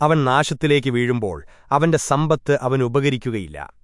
അവൻ നാശത്തിലേക്ക് വീഴുമ്പോൾ അവന്റെ സമ്പത്ത് അവനുപകരിക്കുകയില്ല